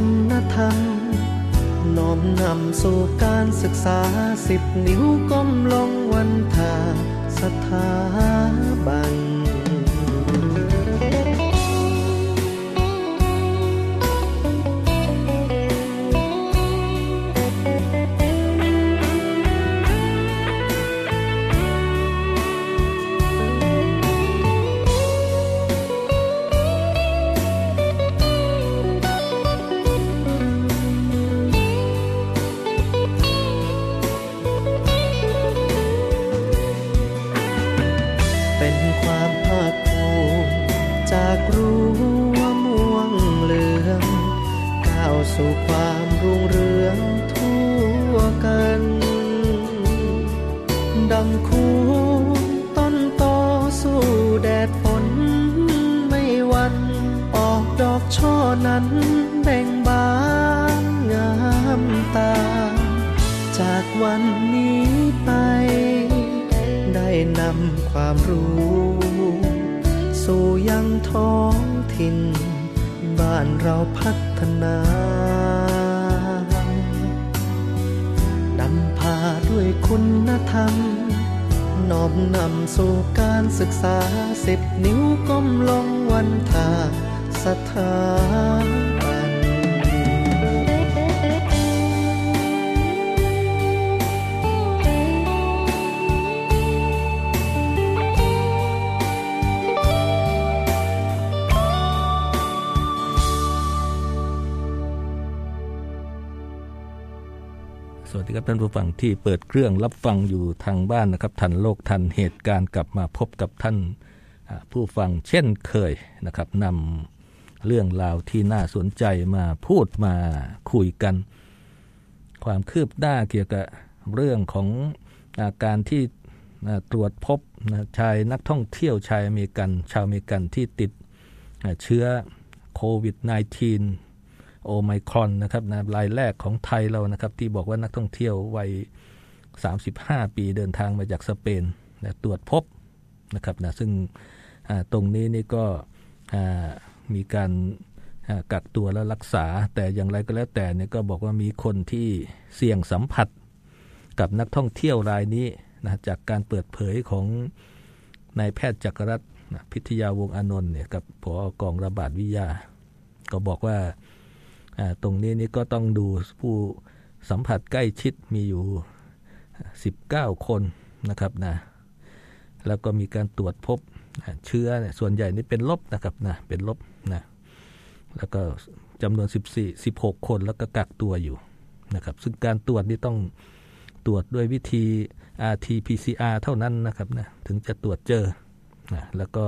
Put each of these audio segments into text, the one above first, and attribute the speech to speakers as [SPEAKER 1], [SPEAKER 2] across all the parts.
[SPEAKER 1] คุณธรรม น้อมนำสู่การศึกษาสิบนิ้วก้มลงวันทาสถาบัน นั้นแบ่งบานงามตา จากวันนี้ไป ได้นำความรู้ สู่ยังท้องถิ่น บ้านเราพัฒนานำพาด้วยคุณธรรม นอบนำสู่การศึกษาสิบนิ้วก้มลงวันทาง สถาบันท่านผู้ฟังที่เปิดเครื่องรับฟังอยู่ทางบ้านนะครับ ทันโลกทันเหตุการณ์กลับมาพบกับท่านผู้ฟังเช่นเคยนะครับนำ เรื่องราวที่น่าสนใจมาพูดมาคุยกัน ความคืบหน้าเกี่ยวกับเรื่องของอาการที่ตรวจพบชายนักท่องเที่ยวชายอเมริกัน ชาวอเมริกันที่ติดเชื้อโควิด -19 โอไมครอนนะครับนะรายแรกของไทยเรานะครับ ที่บอกว่านักท่องเที่ยววัย 35 ปีเดินทางมาจากสเปนนะตรวจพบนะครับนะซึ่งตรงนี้นี่ก็ มีการกักตัวและรักษา แต่อย่างไรก็แล้วแต่เนี่ยก็บอกว่ามีคนที่เสี่ยงสัมผัสกับนักท่องเที่ยวรายนี้นะจากการเปิดเผยของนายแพทย์จักรรัตน์พิทยาวงศ์อนนท์เนี่ยกับผอกองระบาดวิทยา ก็บอกว่าตรงนี้นี่ก็ต้องดูผู้สัมผัสใกล้ชิดมีอยู่ 19 คนนะครับนะ
[SPEAKER 2] แล้วก็มีการตรวจพบ เชื้อเนี่ยส่วนใหญ่นี่เป็นลบนะครับนะเป็นลบนะแล้วก็จำนวน 14 16 คนแล้วก็กักตัวอยู่นะครับ ซึ่งการตรวจนี่ต้องตรวจด้วยวิธี RT-PCR เท่านั้นนะครับนะถึงจะตรวจเจอนะแล้วก็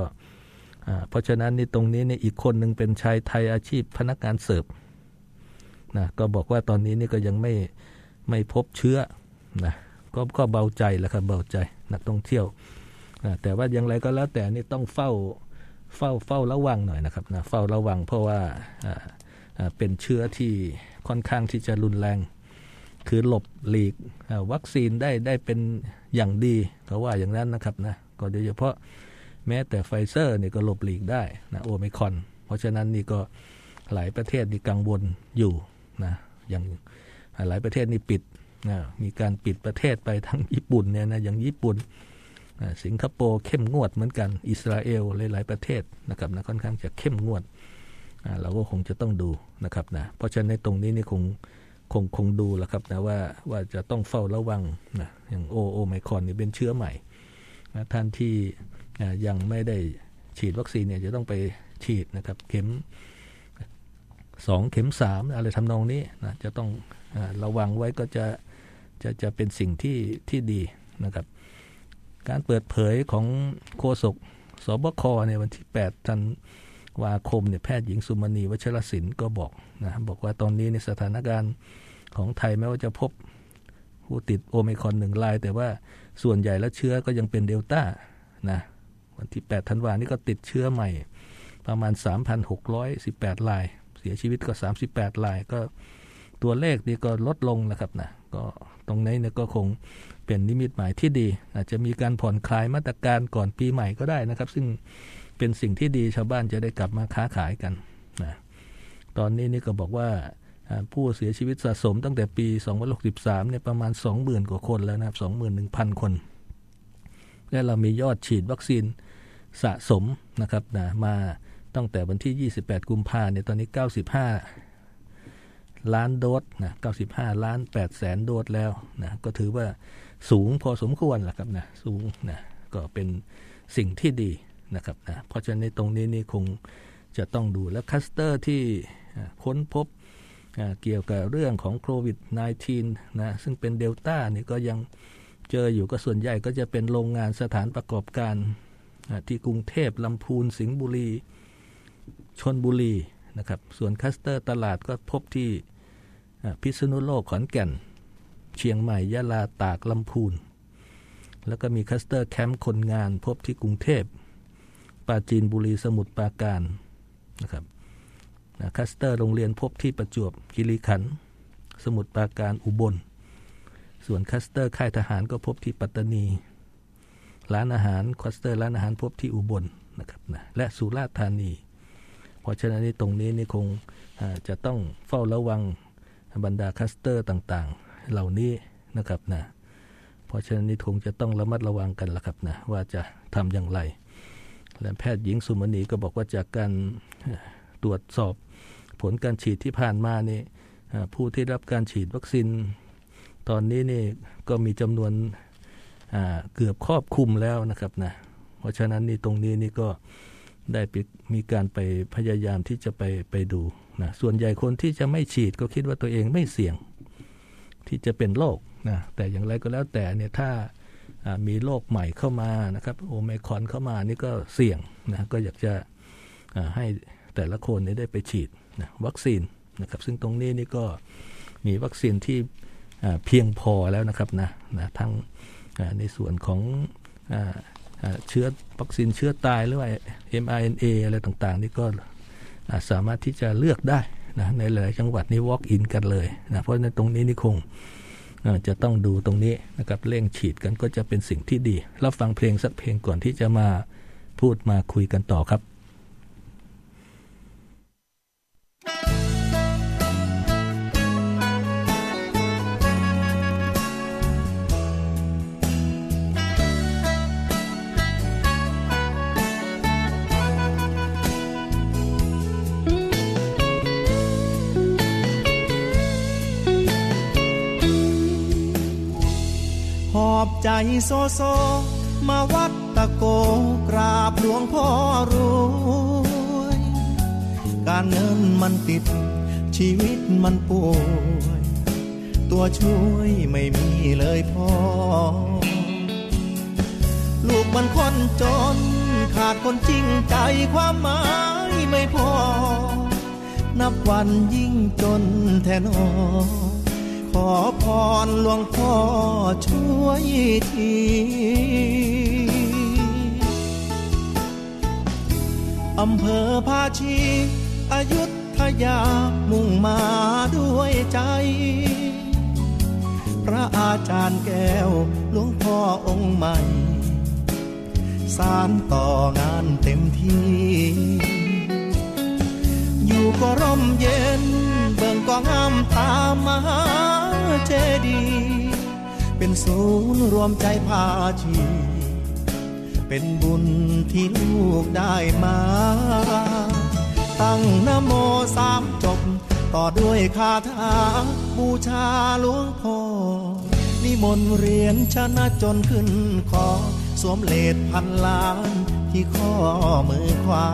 [SPEAKER 2] เพราะฉะนั้นนี่ตรงนี้เนี่ยอีกคนหนึ่งเป็นชายไทยอาชีพพนักงานเสิร์ฟนะก็บอกว่าตอนนี้นี่ก็ยังไม่ไม่พบเชื้อนะก็ก็เบาใจแล้วครับเบาใจนักท่องเที่ยว แต่ว่าอย่างไรก็แล้วแต่นี่ต้องเฝ้าเฝ้าเฝ้าระวังหน่อยนะครับนะเฝ้าระวังเพราะว่าเป็นเชื้อที่ค่อนข้างที่จะรุนแรง คือหลบหลีกวัคซีนได้ได้เป็นอย่างดีเขาว่าอย่างนั้นนะครับนะก็โดยเฉพาะแม้แต่ไฟเซอร์นี่ก็หลบหลีกได้นะโอไมคอนเพราะฉะนั้นนี่ก็หลายประเทศนี่กังวลอยู่นะอย่างหลายประเทศนี่ปิดนะมีการปิดประเทศไปทั้งญี่ปุ่นเนี่ยนะอย่างญี่ปุ่น สิงคโปร์เข้มงวดเหมือนกัน อิสราเอลหลาย ๆ ประเทศนะครับนะค่อนข้างจะเข้มงวดเราก็คงจะต้องดูนะครับนะเพราะฉะนั้นในตรงนี้นี่คงคงคงดูแหละครับนะว่าว่าจะต้องเฝ้าระวังนะอย่างโอโอไมคอนนี่เป็นเชื้อใหม่นะท่านที่ยังไม่ได้ฉีดวัคซีนเนี่ยจะต้องไปฉีดนะครับเข็มสองเข็มสามอะไรทำนองนี้นะจะต้องระวังไว้ก็จะจะจะเป็นสิ่งที่ที่ดีนะครับ การเปิดเผยของโฆษกสบคในวันที่8ธันวาคมเนี่ยแพทย์หญิงสุมณีวัชรศิลป์ก็บอกนะบอกว่าตอนนี้ในสถานการณ์ของไทยแม้ว่าจะพบผู้ติดโอมิคอนหนึ่งราย แต่ว่าส่วนใหญ่แล้วเชื้อก็ยังเป็นเดลต้านะวันที่8ธันวานี่ก็ติดเชื้อใหม่ ประมาณ 3,618ราย เสียชีวิตก็ 38รายก็ตัวเลขนี่ก็ลดลงนะครับนะก็ตรงนี้เนี่ยก็คง เป็นนิมิตหมายที่ดี อาจจะมีการผ่อนคลายมาตรการก่อนปีใหม่ก็ได้นะครับ ซึ่งเป็นสิ่งที่ดีชาวบ้านจะได้กลับมาค้าขายกันนะตอนนี้นี่ก็บอกว่าผู้เสียชีวิตสะสมตั้งแต่ปี 2063 เนี่ยประมาณ 20,000 กว่าคนแล้วนะครับ 21,000 คน และเรามียอดฉีดวัคซีนสะสมนะครับนะมาตั้งแต่วันที่ 28 กุมภาเนี่ยตอนนี้ 95 ล้านโดสนะ95 ล้าน8แสนโดสแล้วนะก็ถือว่า สูงพอสมควรแหละครับนะสูงนะก็เป็นสิ่งที่ดีนะครับนะเพราะฉะนั้นในตรงนี้นี่คงจะต้องดูแล้วคลัสเตอร์ที่ค้นพบเกี่ยวกับเรื่องของโควิด -19 นะซึ่งเป็นเดลต้านี่ก็ยังเจออยู่ก็ส่วนใหญ่ก็จะเป็นโรงงานสถานประกอบการที่กรุงเทพลำพูนสิงห์บุรีชนบุรีนะครับส่วนคลัสเตอร์ตลาดก็พบที่พิษณุโลกขอนแก่น เชียงใหม่ยะลาตากลำพูน แล้วก็มีคลัสเตอร์แคมป์คนงานพบที่กรุงเทพปราจีนบุรีสมุทรปราการนะครับนะคลัสเตอร์โรงเรียนพบที่ประจวบคีรีขันธ์สมุทรปราการอุบล ส่วนคลัสเตอร์ค่ายทหารก็พบที่ปัตตานี ร้านอาหารคลัสเตอร์ร้านอาหารพบที่อุบลนะครับนะและสุราษฎร์ธานี เพราะฉะนั้นตรงนี้นี่คงจะต้องเฝ้าระวังบรรดาคลัสเตอร์ต่างๆ เหล่านี้นะครับนะเพราะฉะนั้นนี่คงจะต้องระมัดระวังกันละครับนะว่าจะทำอย่างไร และแพทย์หญิงสุมณีก็บอกว่าจากการตรวจสอบผลการฉีดที่ผ่านมานี่ผู้ที่รับการฉีดวัคซีนตอนนี้นี่ก็มีจำนวนเกือบครอบคลุมแล้วนะครับนะเพราะฉะนั้นนี่ตรงนี้นี่ก็ได้มีการไปพยายามที่จะไปไปดูนะส่วนใหญ่คนที่จะไม่ฉีดก็คิดว่าตัวเองไม่เสี่ยง ที่จะเป็นโรคนะแต่อย่างไรก็แล้วแต่เนี่ยถ้ามีโรคใหม่เข้ามานะครับโอไมคอนเข้ามานี่ก็เสี่ยงนะก็อยากจะให้แต่ละคนนี้ได้ไปฉีดนะวัคซีนนะครับซึ่งตรงนี้นี่ก็มีวัคซีนที่เพียงพอแล้วนะครับนะนะทั้งในส่วนของเชื้อวัคซีนเชื้อตายหรือว่า mRNA อะไรต่างๆ นี่ก็สามารถที่จะเลือกได้ นะในหลายจังหวัดนี่ walk in กันเลยนะเพราะในตรงนี้นี่คงจะต้องดูตรงนี้นะครับเร่งฉีดกันก็จะเป็นสิ่งที่ดี รับฟังเพลงสักเพลงก่อนที่จะมาพูดมาคุยกันต่อครับ อบ
[SPEAKER 3] ใจโซโซ มาวัดตะโกกราบหลวงพ่อรวย การเงินมันติด ชีวิตมันป่วย ตัวช่วยไม่มีเลยพ่อ ลูกมันคนจน ขาดคนจริงใจความหมายไม่พอ นับวันยิ่งจนแทนอ ขอพรหลวงพ่อช่วยทีอำเภอภาชี อายุทยามุ่งมาด้วยใจ พระอาจารย์แก้วหลวงพ่อองค์ใหม่ สารต่องานเต็มที่ อยู่ก็ร่มเย็น เบิ่งก็งามตามมหาเจดี เป็นศูนย์รวมใจพาชี เป็นบุญที่ลูกได้มา ตั้งนโมสามจบ ต่อด้วยคาถาบูชาหลวงพ่อ นิมนต์เรียนชนะจนขึ้นคอสวมเลดพันล้านที่ข้อมือขวา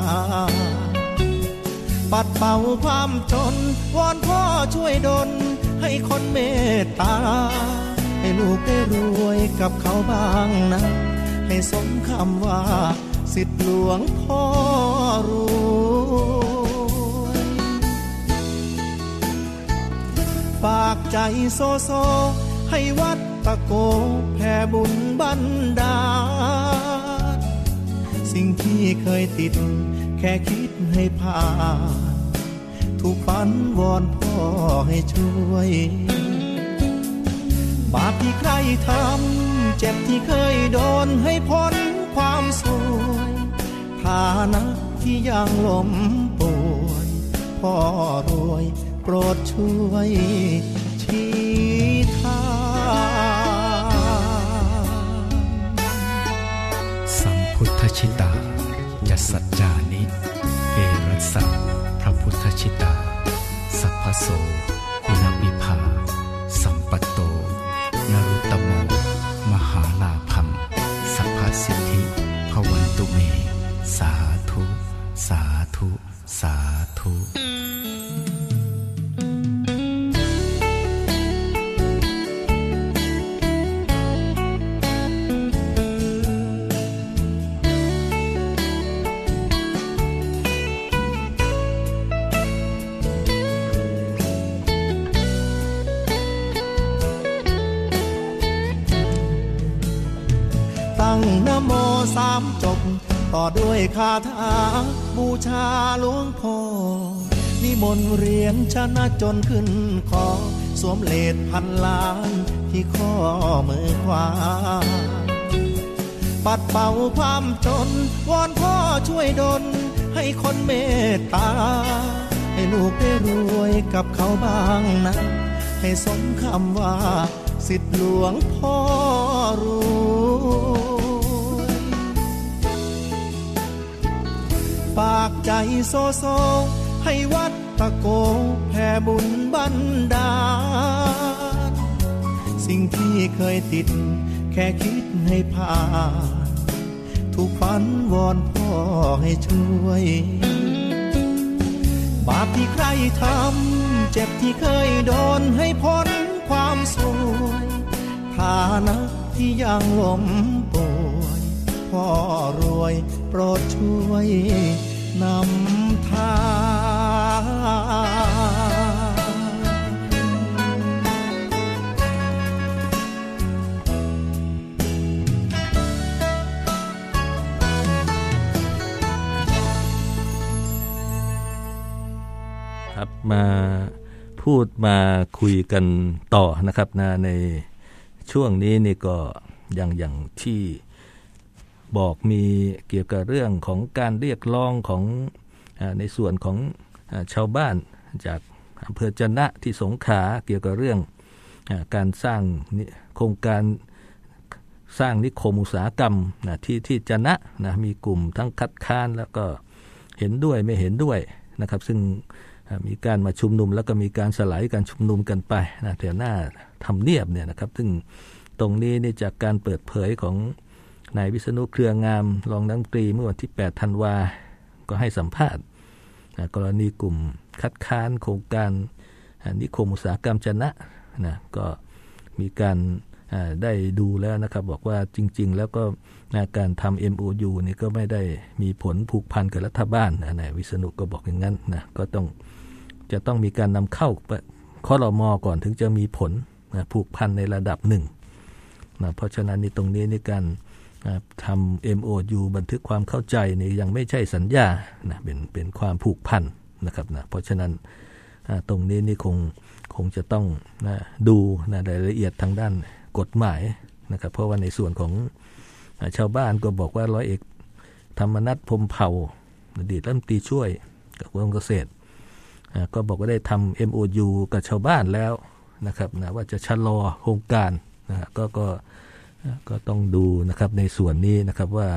[SPEAKER 3] ปัดเป่าความจน วอนพ่อช่วยดลให้คนเมตตา ให้ลูกได้รวยกับเขาบ้างนะ ให้สมคำว่า สิทธิหลวงพ่อรวยฝากใจโซโซ ให้วัดตะโกแผ่บุญบันดาลสิ่งที่เคยติด แค่คิด ให้ผ่านถูกฝันวอนพ่อให้ช่วย บาปที่ใครทำ เจ็บที่เคยโดนให้พ้นความสวยฐานะที่ยังล้มป่วย พ่อรวยโปรดช่วยชี้
[SPEAKER 4] สาม
[SPEAKER 3] จบ ต่อด้วยคาถาบูชาหลวงพ่อนิมนต์เรียนชนะจนขึ้นคอสวมเลดพันล้านที่ข้อมือขวา ปัดเป่าความจน วอนพ่อช่วยดลให้คนเมตตา ให้ลูกได้รวยกับเขาบ้างนะ ให้สมคำว่า สิทธิหลวงพ่อรู้ ฝากใจโซโซ ให้วัดตะโกแผ่บุญบันดาลสิ่งที่เคยติด แค่คิดให้ผ่านถูกฝันวอนพ่อให้ช่วย บาปที่ใครทำ เจ็บที่เคยโดนให้พ้นความสวยฐานะที่ยังล้มป่วยพ่อรวยโปรดช่วย นำทาง
[SPEAKER 2] ครับมาพูดมาคุยกันต่อนะครับนะในช่วงนี้นี่ก็อย่างอย่างที่ บอกมีเกี่ยวกับเรื่องของการเรียกร้องของอในส่วนของอชาวบ้านจากอำเภอจนะที่สงขลาเกี่ยวกับเรื่องอการสร้างโครงการสร้างนิคมอุตสาหกรรมนะที่ที่จนะนะมีกลุ่มทั้งคัดค้านแล้วก็เห็นด้วยไม่เห็นด้วยนะครับ ซึ่งมีการมาชุมนุม แล้วก็มีการสลายการชุมนุมกันไปนะแถวหน้าทำเนียบเนี่ยนะครับ ซึ่งตรงนี้นี่จากการเปิดเผยของ นายวิษณุเครืองามรองนักตรีเมื่อวันที่ 8 ธันวา ก็ให้สัมภาษณ์กรณีกลุ่มคัดค้านโครงการนิคมอุตสาหกรรมจนะนะก็มีการได้ดูแล้วนะครับ บอกว่าจริง ๆ แล้วก็การทำ MOU นี่ก็ไม่ได้มีผลผูกพันกับรัฐบาลนะนายวิษณุก็บอกอย่างนั้นนะก็ต้องจะต้องมีการนำเข้าข้อรมอก่อนถึงจะมีผลนะผูกพันในระดับหนึ่งนะเพราะฉะนั้นในตรงนี้ในการ ทำ MOU บันทึกความเข้าใจนี่ยังไม่ใช่สัญญานะเป็นเป็นความผูกพันนะครับนะเพราะฉะนั้นตรงนี้นี่คงคงจะต้องนะดูนะรายละเอียดทางด้านกฎหมายนะครับ เพราะว่าในส่วนของชาวบ้านก็บอกว่าร้อยเอกธรรมนัฐพมเผ่าอดีตรัฐมนตรีช่วยกับกระทรวงเกษตรก็บอกว่าได้ทำ MOU กับชาวบ้านแล้วนะครับนะว่าจะชะลอโครงการนะก็ก็ก็ ก็ต้องดูนะครับในส่วนนี้นะครับว่า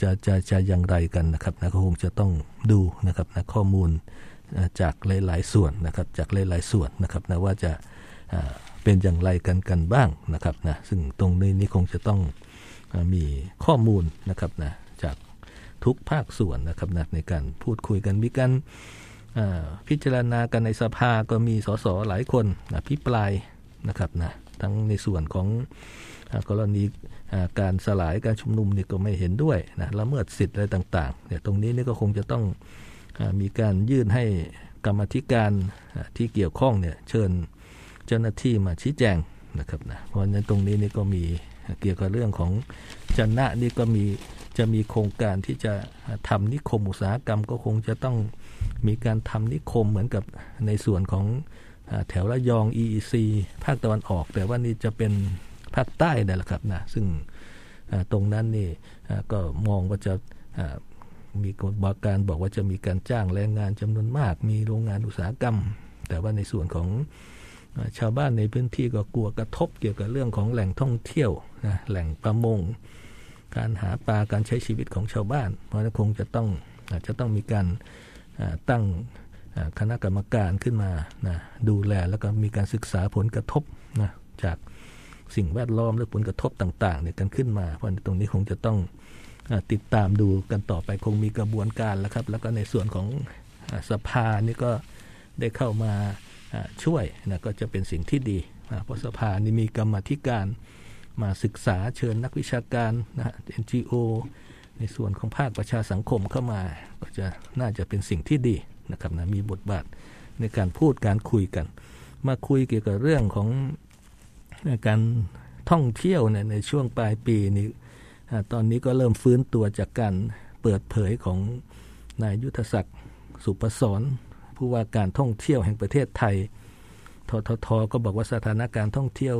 [SPEAKER 2] จะจะจะอย่างไรกันนะครับนะก็คงจะต้องดูนะครับนะข้อมูลจากหลาย ๆ ส่วนนะครับจากหลาย ๆ ส่วนนะครับนะว่าจะเป็นอย่างไรกันกันบ้างนะครับนะซึ่งตรงนี้นี่คงจะต้องมีข้อมูลนะครับนะจากทุกภาคส่วนนะครับนะในการพูดคุยกันมีการพิจารณากันในสภาก็มีสสหลายคนนะพิปรายนะครับนะ ทั้งในส่วนของกรณีการสลายการชุมนุมนี่ก็ไม่เห็นด้วยนะละเมิดสิทธิ์อะไรต่างๆเนี่ยตรงนี้นี่ก็คงจะต้องมีการยื่นให้กรรมธิการที่เกี่ยวข้องเนี่ยเชิญเจ้าหน้าที่มาชี้แจงนะครับนะเพราะฉะนั้นตรงนี้นี่ก็มีเกี่ยวกับเรื่องของจันนะนี่ก็มีจะมีโครงการที่จะทำนิคมอุตสาหกรรมก็คงจะต้องมีการทำนิคมเหมือนกับในส่วนของ แถวระยอง EEC ภาคตะวันออก แต่ว่านี่จะเป็นภาคใต้นี่แหละครับนะซึ่งตรงนั้นนี่ก็มองว่าจะมีบอกการบอกว่าจะมีการจ้างแรงงานจำนวนมาก มีโรงงานอุตสาหกรรม แต่ว่าในส่วนของชาวบ้านในพื้นที่ก็กลัวกระทบเกี่ยวกับเรื่องของแหล่งท่องเที่ยวนะแหล่งประมง การหาปลาการใช้ชีวิตของชาวบ้าน เพราะนั้นคงจะต้องอาจจะต้องมีการตั้ง คณะกรรมการขึ้นมานะดูแลแล้วก็มีการศึกษาผลกระทบนะจากสิ่งแวดล้อมหรือผลกระทบต่างๆเนี่ยกันขึ้นมา เพราะตรงนี้คงจะต้องติดตามดูกันต่อไปคงมีกระบวนการแล้วครับ แล้วก็ในส่วนของสภานี่ก็ได้เข้ามาช่วยนะก็จะเป็นสิ่งที่ดีเพราะสภานี่มีกรรมธิการมาศึกษาเชิญนักวิชาการนะ NGO ในส่วนของภาคประชาสังคมเข้ามา ก็จะน่าจะเป็นสิ่งที่ดี นะครับนะมีบทบาทในการพูดการคุยกัน มาคุยเกี่ยวกับเรื่องของการท่องเที่ยวเนี่ยในช่วงปลายปีนี้ตอนนี้ก็เริ่มฟื้นตัวจากการเปิดเผยของนายยุทธศักดิ์สุปสรผู้ว่าการท่องเที่ยวแห่งประเทศไทย ททท ก็บอกว่าสถานการณ์ท่องเที่ยว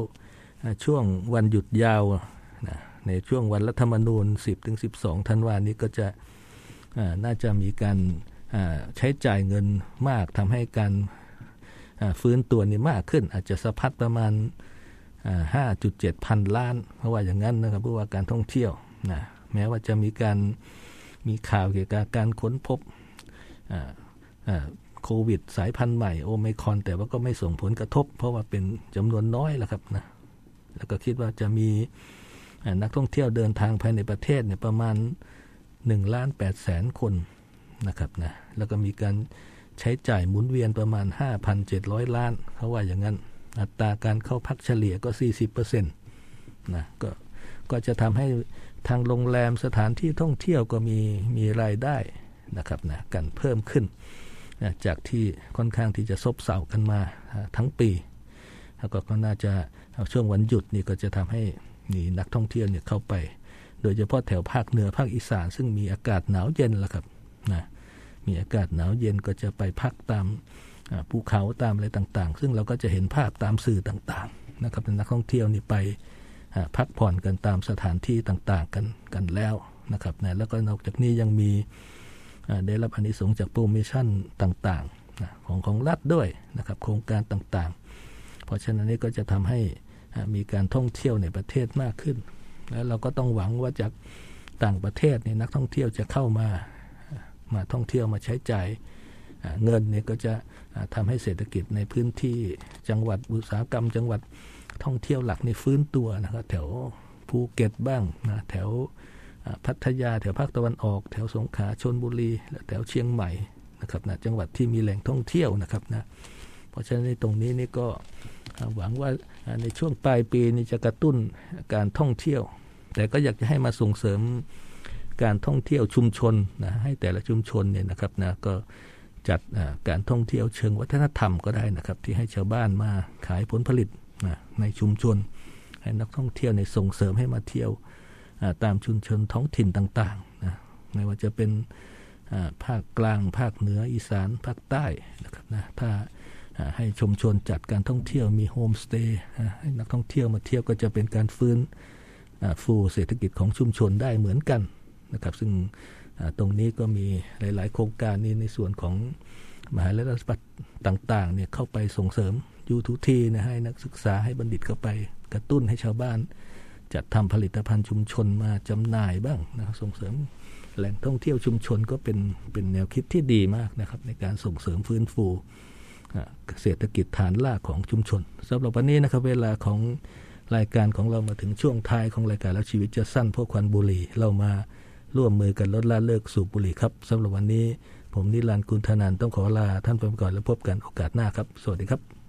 [SPEAKER 2] ช่วงวันหยุดยาวในช่วงวันรัฐธรรมนูญ 10-12 ธันวานี้ก็จะน่าจะมีการ ใช้จ่ายเงินมากทำให้การฟื้นตัวนี้มากขึ้น อาจจะสะพัดประมาณ 5.7 พันล้านเพราะว่าอย่างนั้นนะครับเพราะว่าการท่องเที่ยวนะแม้ว่าจะมีการมีข่าวเกี่ยวกับการค้นพบโควิดสายพันธุ์ใหม่โอไมคอน แต่ว่าก็ไม่ส่งผลกระทบ เพราะว่าเป็นจำนวนน้อยแล้วครับนะแล้วก็คิดว่าจะมีนักท่องเที่ยวเดินทางภายในประเทศเนี่ยประมาณ1ล้าน8แสนคน นะครับนะแล้วก็มีการใช้จ่ายหมุนเวียนประมาณ 5,700 ล้านเขาว่าอย่างนั้น อัตราการเข้าพักเฉลี่ยก็ 40%นะก็ก็จะทำให้ทางโรงแรมสถานที่ท่องเที่ยวก็มีมีรายได้นะครับนะกันเพิ่มขึ้นนะจากที่ค่อนข้างที่จะซบเซากันมาทั้งปีแล้วก็ก็น่าจะช่วงวันหยุดนี่ก็จะทำให้มีนักท่องเที่ยวเนี่ยเข้าไป โดยเฉพาะแถวภาคเหนือภาคอีสานซึ่งมีอากาศหนาวเย็นละครับนะ มีอากาศหนาวเย็นก็จะไปพักตามภูเขาตามอะไรต่างๆ ซึ่งเราก็จะเห็นภาพตามสื่อต่างๆนะครับนักท่องเที่ยวนี่ไปพักผ่อนกันตามสถานที่ต่างๆกันกันแล้วนะครับนะแล้วก็นอกจากนี้ยังมีได้รับอนิสงจากโปรโมชั่นต่างๆของของรัฐด้วยนะครับโครงการต่างๆ เพราะฉะนั้นนี่ก็จะทำให้มีการท่องเที่ยวในประเทศมากขึ้น แล้วเราก็ต้องหวังว่าจากต่างประเทศนี่นักท่องเที่ยวจะเข้ามา มาท่องเที่ยวมาใช้จ่ายเงินเนี่ยก็จะทำให้เศรษฐกิจในพื้นที่จังหวัดอุตสาหกรรม จังหวัดท่องเที่ยวหลักในฟื้นตัวนะครับแถวภูเก็ตบ้างนะแถวพัทยาแถวภาคตะวันออก แถวสงขลาชนบุรี และแถวเชียงใหม่นะครับนะจังหวัดที่มีแหล่งท่องเที่ยวนะครับนะเพราะฉะนั้นในตรงนี้นี่ก็หวังว่าในช่วงปลายปีนี้จะกระตุ้นการท่องเที่ยว แต่ก็อยากจะให้มาส่งเสริม การท่องเที่ยวชุมชนนะให้แต่ละชุมชนเนี่ยนะครับนะก็จัดการท่องเที่ยวเชิงวัฒนธรรมก็ได้นะครับ ที่ให้ชาวบ้านมาขายผลผลิตนะในชุมชน ให้นักท่องเที่ยวในส่งเสริมให้มาเที่ยวตามชุมชนท้องถิ่นต่างๆนะไม่ว่าจะเป็นภาคกลาง ภาคเหนืออีสานภาคใต้นะครับนะถ้าให้ชุมชนจัดการท่องเที่ยวมีโฮมสเตย์ให้นักท่องเที่ยวมาเที่ยวก็จะเป็นการฟื้นฟูเศรษฐกิจของชุมชนได้เหมือนกัน นะครับซึ่งตรงนี้ก็มีหลาย ๆ โครงการนี้ในส่วนของมหาวิทยาลัยรัฐต่างๆเนี่ยเข้าไปส่งเสริมยูทุกทีนะให้นักศึกษาให้บัณฑิตเข้าไปกระตุ้นให้ชาวบ้าน จัดทำผลิตภัณฑ์ชุมชนมาจำหน่ายบ้างนะส่งเสริมแหล่งท่องเที่ยวชุมชนก็เป็นเป็นแนวคิดที่ดีมากนะครับ ในการส่งเสริมฟื้นฟูเศรษฐกิจฐานรากของชุมชนสำหรับวันนี้นะครับเวลาของรายการของเรามาถึงช่วงท้ายของรายการแล้วชีวิตจะสั้นเพราะควันบุหรี่เรามา ร่วมมือกันลดละเลิกสูบบุหรี่ครับสำหรับวันนี้ ผมนิรันดร์กุลธนันต้องขอลาท่านไปก่อนแล้วพบกันโอกาสหน้าครับ สวัสดีครับ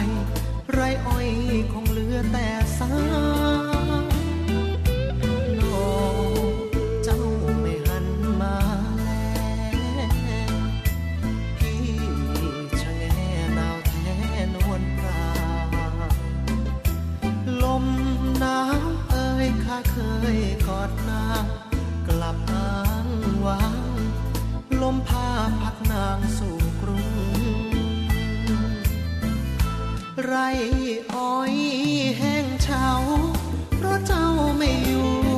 [SPEAKER 1] อย ไรอ้อยคงเหลือแต่สาโลเจ้าไม่หันมาแลพี่ชะแงหนาวแท้นวลปราลมหนาวเอ่ยข้าเคยกอดนางกลับอ้างวางลมพาพักนางสู ไรอ้อยแห้งเฉาเพราะเจ้าไม่อยู่